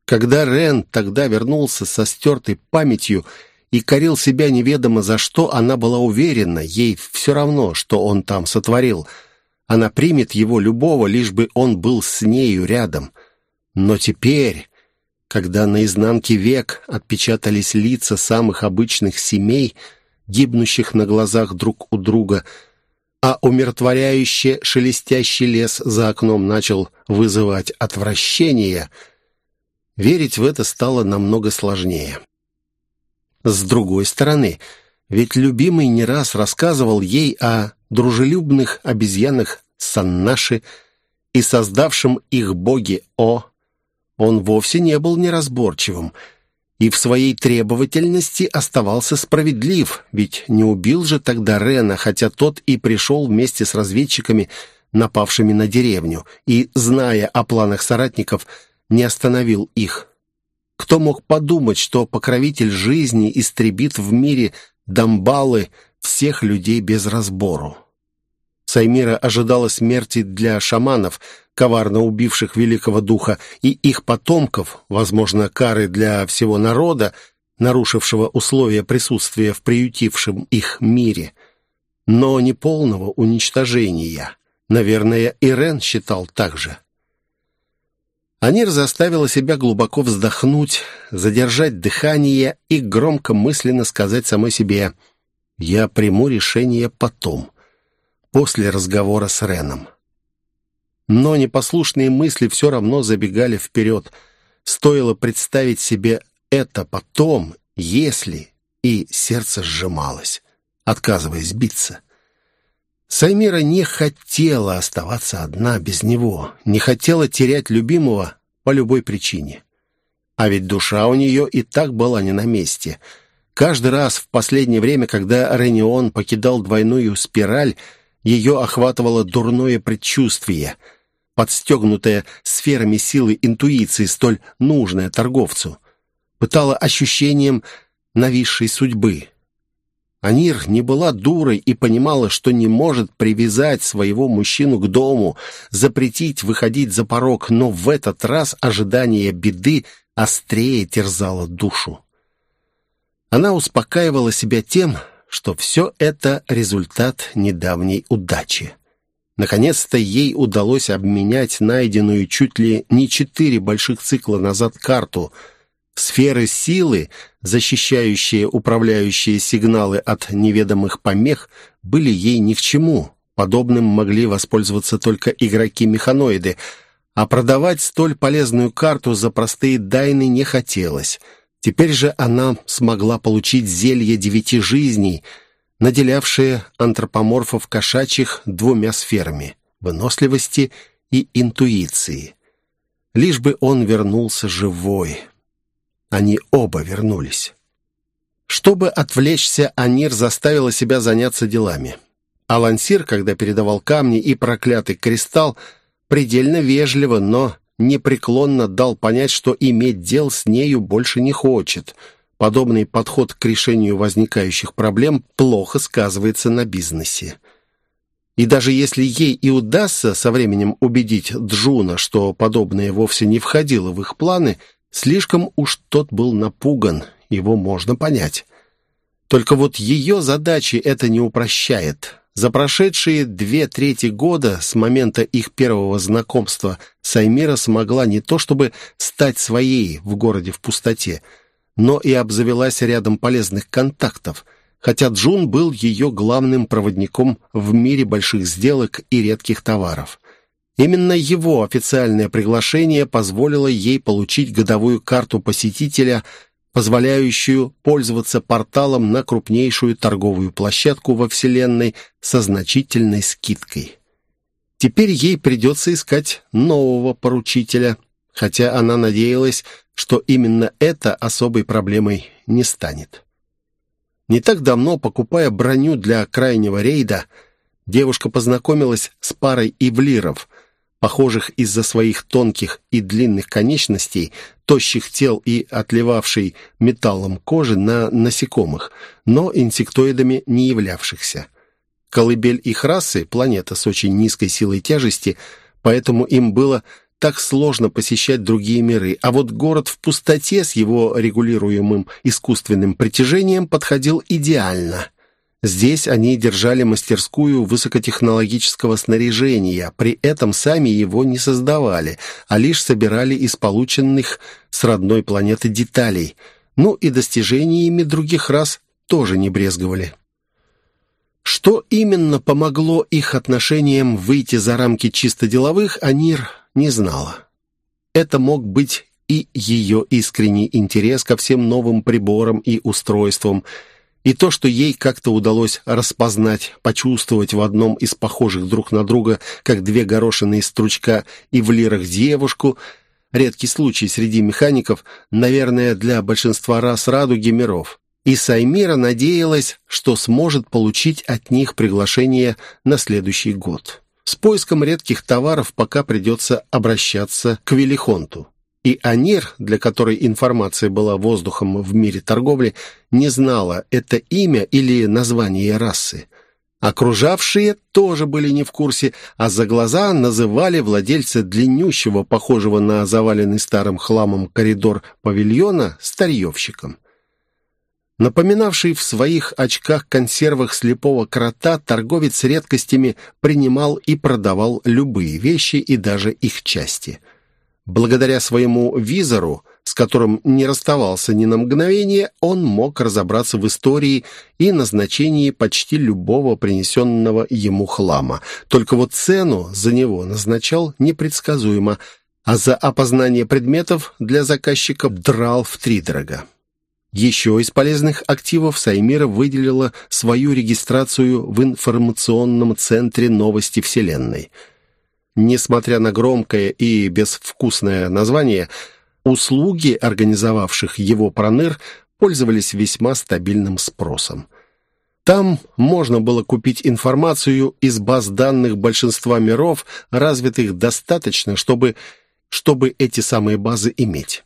Когда Рен тогда вернулся со стертой памятью и корил себя неведомо за что, она была уверена, ей все равно, что он там сотворил. Она примет его любого, лишь бы он был с нею рядом. Но теперь, когда на изнанке век отпечатались лица самых обычных семей, гибнущих на глазах друг у друга, а умиротворяющий шелестящий лес за окном начал вызывать отвращение, верить в это стало намного сложнее. С другой стороны, ведь любимый не раз рассказывал ей о дружелюбных обезьянах Саннаши и создавшем их боге О. Он вовсе не был неразборчивым и в своей требовательности оставался справедлив, ведь не убил же тогда Рена, хотя тот и пришел вместе с разведчиками, напавшими на деревню, и, зная о планах соратников, не остановил их. Кто мог подумать, что покровитель жизни истребит в мире дамбалы всех людей без разбору? Саймира ожидала смерти для шаманов, коварно убивших великого духа, и их потомков, возможно, кары для всего народа, нарушившего условия присутствия в приютившем их мире, но не полного уничтожения. Наверное, Ирен считал так же. Анир заставила себя глубоко вздохнуть, задержать дыхание и громко мысленно сказать самой себе «Я приму решение потом, после разговора с Реном». Но непослушные мысли все равно забегали вперед. Стоило представить себе это потом, если... И сердце сжималось, отказываясь биться. Саймира не хотела оставаться одна без него, не хотела терять любимого по любой причине. А ведь душа у нее и так была не на месте. Каждый раз в последнее время, когда Ренион покидал двойную спираль, ее охватывало дурное предчувствие, подстегнутое сферами силы интуиции, столь нужное торговцу. Пытало ощущением нависшей судьбы. Анир не была дурой и понимала, что не может привязать своего мужчину к дому, запретить выходить за порог, но в этот раз ожидание беды острее терзало душу. Она успокаивала себя тем, что все это результат недавней удачи. Наконец-то ей удалось обменять найденную чуть ли не четыре больших цикла назад карту — Сферы силы, защищающие управляющие сигналы от неведомых помех, были ей ни к чему. Подобным могли воспользоваться только игроки-механоиды, а продавать столь полезную карту за простые дайны не хотелось. Теперь же она смогла получить зелье девяти жизней, наделявшее антропоморфов кошачьих двумя сферами — выносливости и интуиции. Лишь бы он вернулся живой. Они оба вернулись. Чтобы отвлечься, Анир заставила себя заняться делами. Алансир, когда передавал камни и проклятый кристалл, предельно вежливо, но непреклонно дал понять, что иметь дел с нею больше не хочет. Подобный подход к решению возникающих проблем плохо сказывается на бизнесе. И даже если ей и удастся со временем убедить Джуна, что подобное вовсе не входило в их планы – Слишком уж тот был напуган, его можно понять. Только вот ее задачи это не упрощает. За прошедшие две трети года с момента их первого знакомства Саймира смогла не то чтобы стать своей в городе в пустоте, но и обзавелась рядом полезных контактов, хотя Джун был ее главным проводником в мире больших сделок и редких товаров. Именно его официальное приглашение позволило ей получить годовую карту посетителя, позволяющую пользоваться порталом на крупнейшую торговую площадку во Вселенной со значительной скидкой. Теперь ей придется искать нового поручителя, хотя она надеялась, что именно это особой проблемой не станет. Не так давно, покупая броню для крайнего рейда, девушка познакомилась с парой ивлиров, похожих из-за своих тонких и длинных конечностей, тощих тел и отливавшей металлом кожи на насекомых, но инсектоидами не являвшихся. Колыбель их расы — планета с очень низкой силой тяжести, поэтому им было так сложно посещать другие миры, а вот город в пустоте с его регулируемым искусственным притяжением подходил идеально. Здесь они держали мастерскую высокотехнологического снаряжения, при этом сами его не создавали, а лишь собирали из полученных с родной планеты деталей. Ну и достижениями других рас тоже не брезговали. Что именно помогло их отношениям выйти за рамки чисто деловых, Анир не знала. Это мог быть и ее искренний интерес ко всем новым приборам и устройствам, и то, что ей как-то удалось распознать, почувствовать в одном из похожих друг на друга, как две горошины из стручка и в лирах девушку, редкий случай среди механиков, наверное, для большинства рас радуги миров. И Саймира надеялась, что сможет получить от них приглашение на следующий год. С поиском редких товаров пока придется обращаться к Велихонту. И Анир, для которой информация была воздухом в мире торговли, не знала, это имя или название расы. Окружавшие тоже были не в курсе, а за глаза называли владельца длиннющего, похожего на заваленный старым хламом коридор павильона, старьевщиком. Напоминавший в своих очках-консервах слепого крота, торговец редкостями принимал и продавал любые вещи и даже их части. Благодаря своему визору, с которым не расставался ни на мгновение, он мог разобраться в истории и назначении почти любого принесенного ему хлама. Только вот цену за него назначал непредсказуемо, а за опознание предметов для заказчика драл втридорога. Еще из полезных активов Саймира выделила свою регистрацию в информационном центре новости Вселенной. Несмотря на громкое и безвкусное название, услуги организовавших его проныр пользовались весьма стабильным спросом. Там можно было купить информацию из баз данных большинства миров, развитых достаточно, чтобы, чтобы эти самые базы иметь.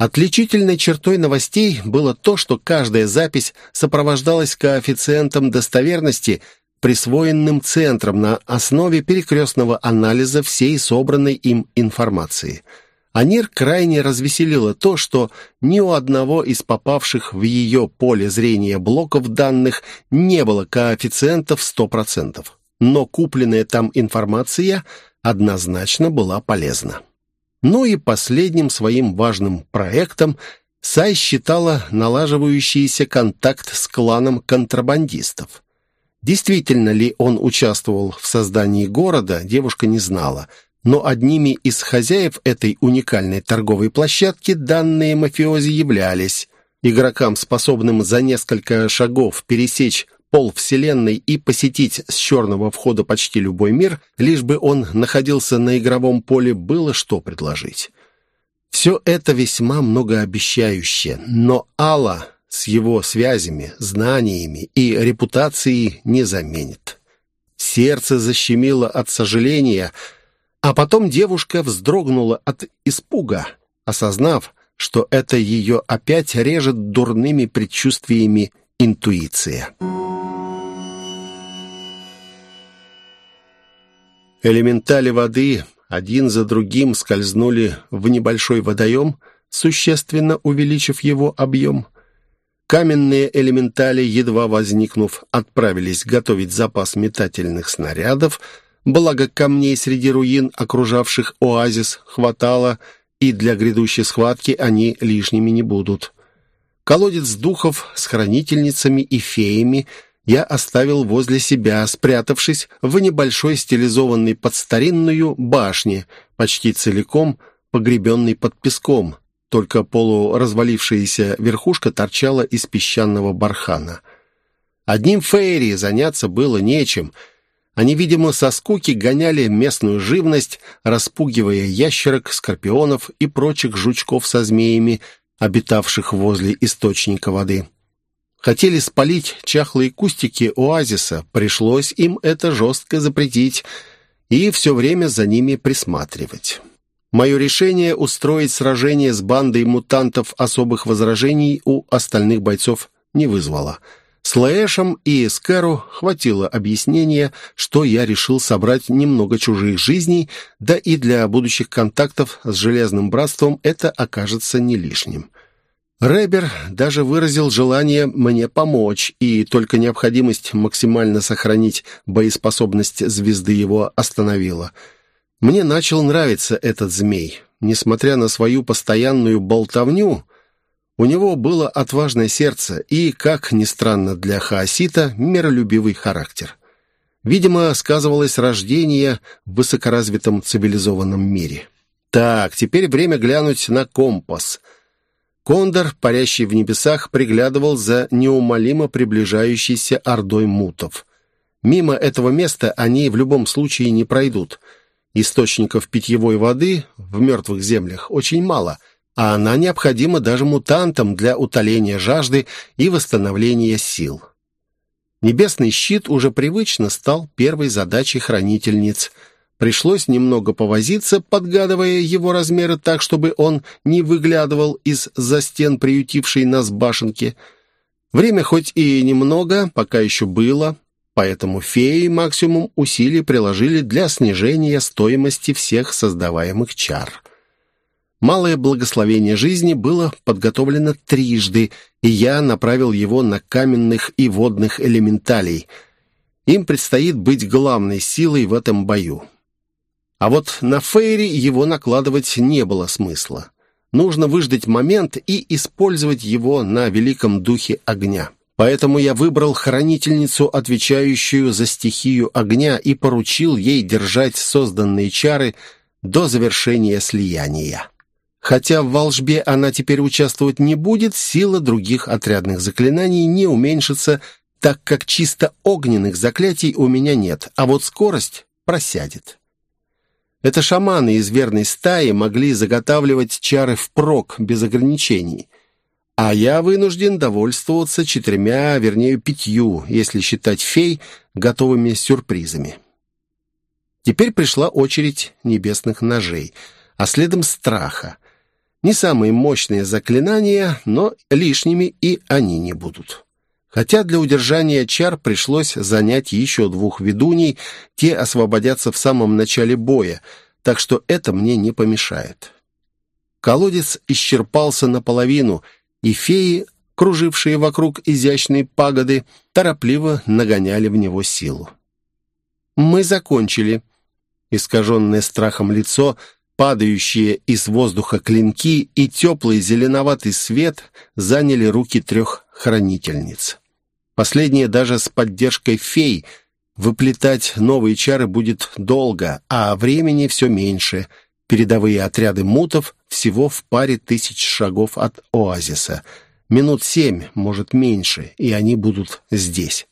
Отличительной чертой новостей было то, что каждая запись сопровождалась коэффициентом достоверности, присвоенным центром на основе перекрестного анализа всей собранной им информации. Анир крайне развеселило то, что ни у одного из попавших в ее поле зрения блоков данных не было коэффициентов 100%. Но купленная там информация однозначно была полезна. Ну и последним своим важным проектом Сай считала налаживающийся контакт с кланом контрабандистов. Действительно ли он участвовал в создании города, девушка не знала, но одними из хозяев этой уникальной торговой площадки данные мафиози являлись. Игрокам, способным за несколько шагов пересечь пол Вселенной и посетить с черного входа почти любой мир, лишь бы он находился на игровом поле, было что предложить. Все это весьма многообещающе, но Алла с его связями, знаниями и репутацией не заменит. Сердце защемило от сожаления, а потом девушка вздрогнула от испуга, осознав, что это ее опять режет дурными предчувствиями интуиция. Элементали воды один за другим скользнули в небольшой водоем, существенно увеличив его объем. Каменные элементали, едва возникнув, отправились готовить запас метательных снарядов, благо камней среди руин, окружавших оазис, хватало, и для грядущей схватки они лишними не будут. Колодец духов с хранительницами и феями — я оставил возле себя, спрятавшись в небольшой стилизованной под старинную башне, почти целиком погребенной под песком, только полуразвалившаяся верхушка торчала из песчаного бархана. Одним фейри заняться было нечем. Они, видимо, со скуки гоняли местную живность, распугивая ящерок, скорпионов и прочих жучков со змеями, обитавших возле источника воды. Хотели спалить чахлые кустики оазиса, пришлось им это жестко запретить и все время за ними присматривать. Мое решение устроить сражение с бандой мутантов особых возражений у остальных бойцов не вызвало – с Лаэшем и Эскеру хватило объяснения, что я решил собрать немного чужих жизней, да и для будущих контактов с Железным Братством это окажется не лишним. Ребер даже выразил желание мне помочь, и только необходимость максимально сохранить боеспособность звезды его остановила. Мне начал нравиться этот змей. Несмотря на свою постоянную болтовню, у него было отважное сердце и, как ни странно для хаосита, миролюбивый характер. Видимо, сказывалось рождение в высокоразвитом цивилизованном мире. Так, теперь время глянуть на компас. Кондор, парящий в небесах, приглядывал за неумолимо приближающейся ордой мутов. Мимо этого места они в любом случае не пройдут. Источников питьевой воды в мертвых землях очень мало — а она необходима даже мутантам для утоления жажды и восстановления сил. Небесный щит уже привычно стал первой задачей хранительниц. Пришлось немного повозиться, подгадывая его размеры так, чтобы он не выглядывал из-за стен приютившей нас башенки. Время хоть и немного, пока еще было, поэтому феи максимум усилий приложили для снижения стоимости всех создаваемых чар. Малое благословение жизни было подготовлено трижды, и я направил его на каменных и водных элементалей. Им предстоит быть главной силой в этом бою. А вот на Фейри его накладывать не было смысла. Нужно выждать момент и использовать его на великом духе огня. Поэтому я выбрал хранительницу, отвечающую за стихию огня, и поручил ей держать созданные чары до завершения слияния. Хотя в волжбе она теперь участвовать не будет, сила других отрядных заклинаний не уменьшится, так как чисто огненных заклятий у меня нет, а вот скорость просядет. Это шаманы из верной стаи могли заготавливать чары впрок, без ограничений. А я вынужден довольствоваться четырьмя, вернее пятью, если считать фей готовыми сюрпризами. Теперь пришла очередь небесных ножей, а следом страха. Не самые мощные заклинания, но лишними и они не будут. Хотя для удержания чар пришлось занять еще двух ведуней, те освободятся в самом начале боя, так что это мне не помешает. Колодец исчерпался наполовину, и феи, кружившие вокруг изящной пагоды, торопливо нагоняли в него силу. «Мы закончили». Искаженное страхом лицо Падающие из воздуха клинки и теплый зеленоватый свет заняли руки трех хранительниц. Последние даже с поддержкой фей выплетать новые чары будет долго, а времени все меньше. Передовые отряды мутов всего в паре тысяч шагов от оазиса. Минут семь, может меньше, и они будут здесь.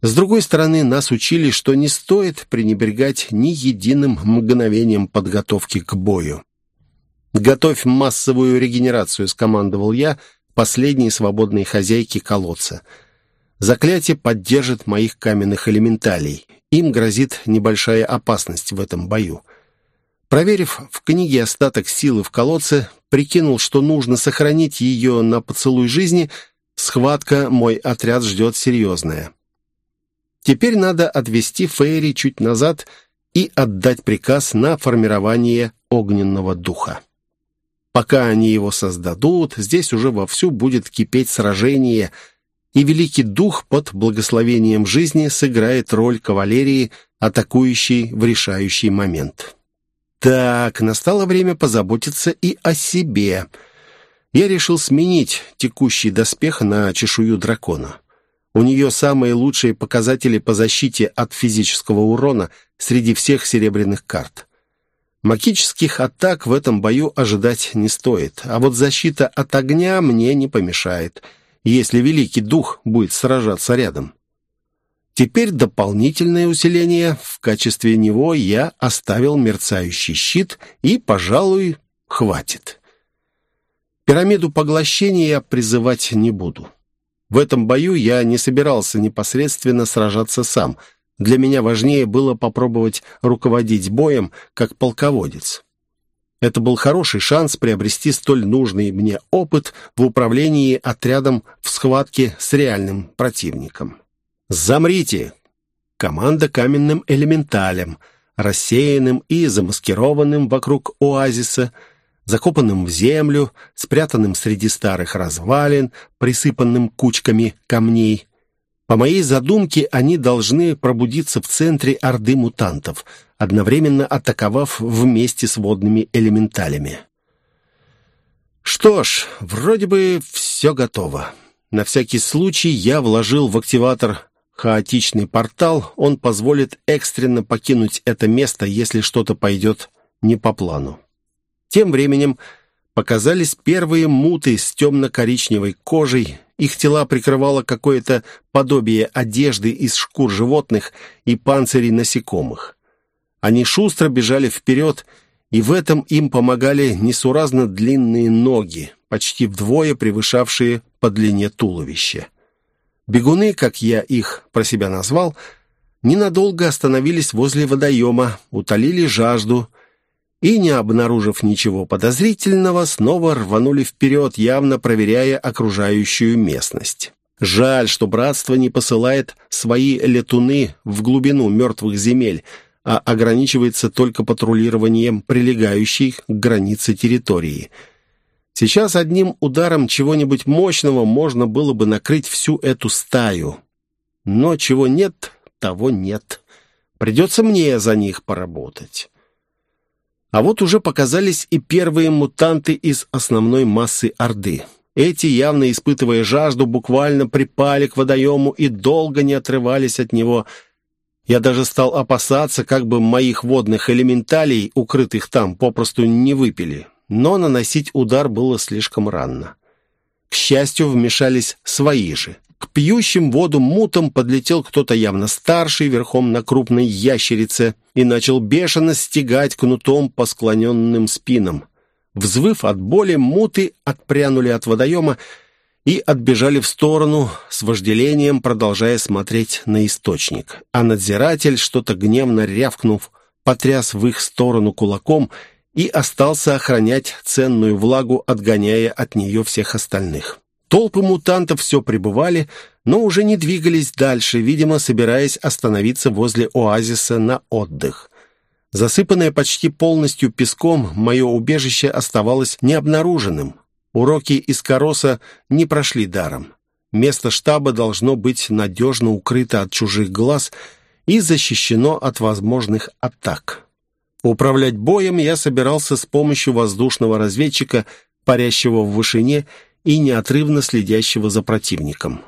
С другой стороны, нас учили, что не стоит пренебрегать ни единым мгновением подготовки к бою. «Готовь массовую регенерацию», — скомандовал я последней свободной хозяйке колодца. «Заклятие поддержит моих каменных элементалей. Им грозит небольшая опасность в этом бою». Проверив в книге остаток силы в колодце, прикинул, что нужно сохранить ее на поцелуй жизни, схватка мой отряд ждет серьезная. Теперь надо отвести Фейри чуть назад и отдать приказ на формирование огненного духа. Пока они его создадут, здесь уже вовсю будет кипеть сражение, и Великий Дух под благословением жизни сыграет роль кавалерии, атакующей в решающий момент. Так, настало время позаботиться и о себе. Я решил сменить текущий доспех на чешую дракона. У нее самые лучшие показатели по защите от физического урона среди всех серебряных карт. Магических атак в этом бою ожидать не стоит, а вот защита от огня мне не помешает, если Великий Дух будет сражаться рядом. Теперь дополнительное усиление. В качестве него я оставил мерцающий щит и, пожалуй, хватит. Пирамиду поглощения я призывать не буду. В этом бою я не собирался непосредственно сражаться сам. Для меня важнее было попробовать руководить боем как полководец. Это был хороший шанс приобрести столь нужный мне опыт в управлении отрядом в схватке с реальным противником. «Замрите!» Команда каменным элементалем, рассеянным и замаскированным вокруг оазиса, закопанным в землю, спрятанным среди старых развалин, присыпанным кучками камней. По моей задумке, они должны пробудиться в центре орды мутантов, одновременно атаковав вместе с водными элементалями. Что ж, вроде бы все готово. На всякий случай я вложил в активатор хаотичный портал, он позволит экстренно покинуть это место, если что-то пойдет не по плану. Тем временем показались первые муты с темно-коричневой кожей, их тела прикрывало какое-то подобие одежды из шкур животных и панцирей насекомых. Они шустро бежали вперед, и в этом им помогали несуразно длинные ноги, почти вдвое превышавшие по длине туловища. Бегуны, как я их про себя назвал, ненадолго остановились возле водоема, утолили жажду и, не обнаружив ничего подозрительного, снова рванули вперед, явно проверяя окружающую местность. Жаль, что братство не посылает свои летуны в глубину мертвых земель, а ограничивается только патрулированием прилегающей к границе территории – Сейчас одним ударом чего-нибудь мощного можно было бы накрыть всю эту стаю. Но чего нет, того нет. Придется мне за них поработать. А вот уже показались и первые мутанты из основной массы Орды. Эти, явно испытывая жажду, буквально припали к водоему и долго не отрывались от него. Я даже стал опасаться, как бы моих водных элементалей, укрытых там, попросту не выпили но наносить удар было слишком рано. К счастью, вмешались свои же. К пьющим воду мутам подлетел кто-то явно старший, верхом на крупной ящерице, и начал бешено стегать кнутом по склоненным спинам. Взвыв от боли, муты отпрянули от водоема и отбежали в сторону, с вожделением продолжая смотреть на источник. А надзиратель, что-то гневно рявкнув, потряс в их сторону кулаком и остался охранять ценную влагу, отгоняя от нее всех остальных. Толпы мутантов все пребывали, но уже не двигались дальше, видимо, собираясь остановиться возле оазиса на отдых. Засыпанное почти полностью песком, мое убежище оставалось необнаруженным. Уроки из Короса не прошли даром. Место штаба должно быть надежно укрыто от чужих глаз и защищено от возможных атак. Управлять боем я собирался с помощью воздушного разведчика, парящего в вышине и неотрывно следящего за противником.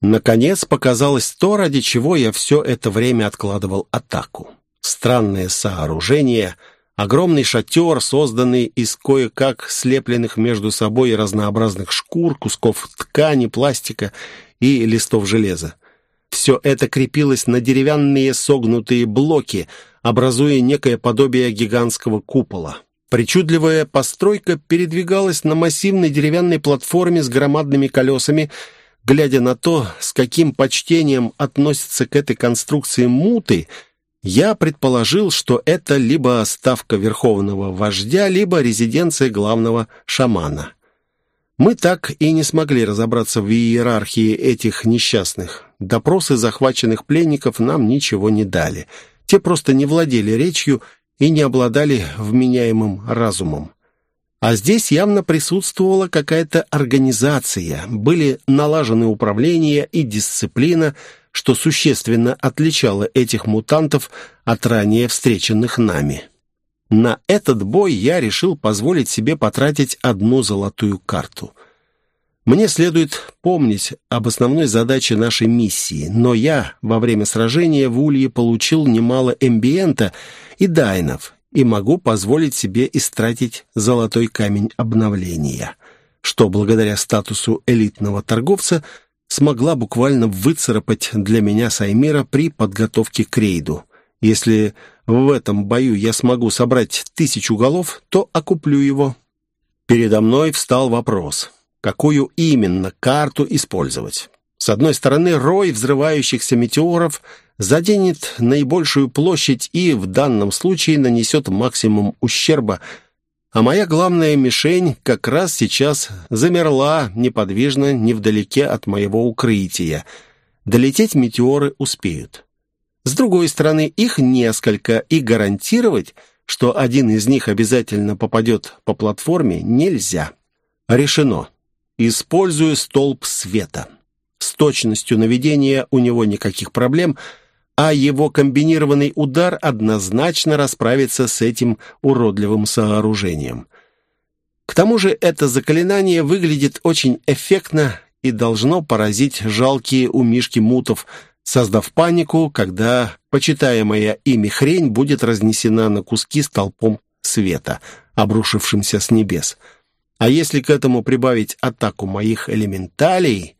Наконец показалось то, ради чего я все это время откладывал атаку. Странное сооружение, огромный шатер, созданный из кое-как слепленных между собой разнообразных шкур, кусков ткани, пластика и листов железа. Все это крепилось на деревянные согнутые блоки — образуя некое подобие гигантского купола. Причудливая постройка передвигалась на массивной деревянной платформе с громадными колесами. Глядя на то, с каким почтением относятся к этой конструкции муты, я предположил, что это либо ставка верховного вождя, либо резиденция главного шамана. Мы так и не смогли разобраться в иерархии этих несчастных. Допросы захваченных пленников нам ничего не дали — те просто не владели речью и не обладали вменяемым разумом. А здесь явно присутствовала какая-то организация, были налажены управление и дисциплина, что существенно отличало этих мутантов от ранее встреченных нами. На этот бой я решил позволить себе потратить одну золотую карту. Мне следует помнить об основной задаче нашей миссии, но я во время сражения в Улье получил немало эмбиента и дайнов и могу позволить себе истратить золотой камень обновления, что благодаря статусу элитного торговца смогла буквально выцарапать для меня Саймира при подготовке к рейду. Если в этом бою я смогу собрать тысячу голов, то окуплю его. Передо мной встал вопрос, какую именно карту использовать. С одной стороны, рой взрывающихся метеоров заденет наибольшую площадь и в данном случае нанесет максимум ущерба, а моя главная мишень как раз сейчас замерла неподвижно невдалеке от моего укрытия. Долететь метеоры успеют. С другой стороны, их несколько, и гарантировать, что один из них обязательно попадет по платформе, нельзя. Решено. Использую столб света. С точностью наведения у него никаких проблем, а его комбинированный удар однозначно расправится с этим уродливым сооружением. К тому же это заклинание выглядит очень эффектно и должно поразить жалкие умишки мутов – создав панику, когда почитаемая ими хрень будет разнесена на куски столпом света, обрушившимся с небес. А если к этому прибавить атаку моих элементалей...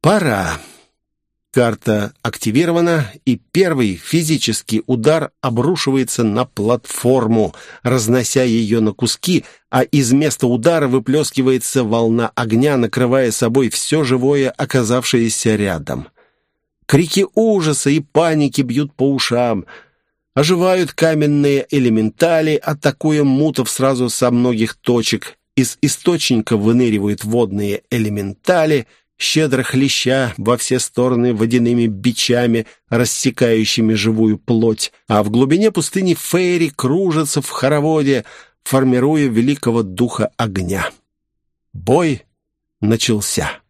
Пора. Карта активирована, и первый физический удар обрушивается на платформу, разнося ее на куски, а из места удара выплескивается волна огня, накрывая собой все живое, оказавшееся рядом. Крики ужаса и паники бьют по ушам. Оживают каменные элементали, атакуя мутов сразу со многих точек. Из источника выныривают водные элементали, щедро хлеща во все стороны водяными бичами, рассекающими живую плоть. А в глубине пустыни Фейри кружатся в хороводе, формируя великого духа огня. Бой начался.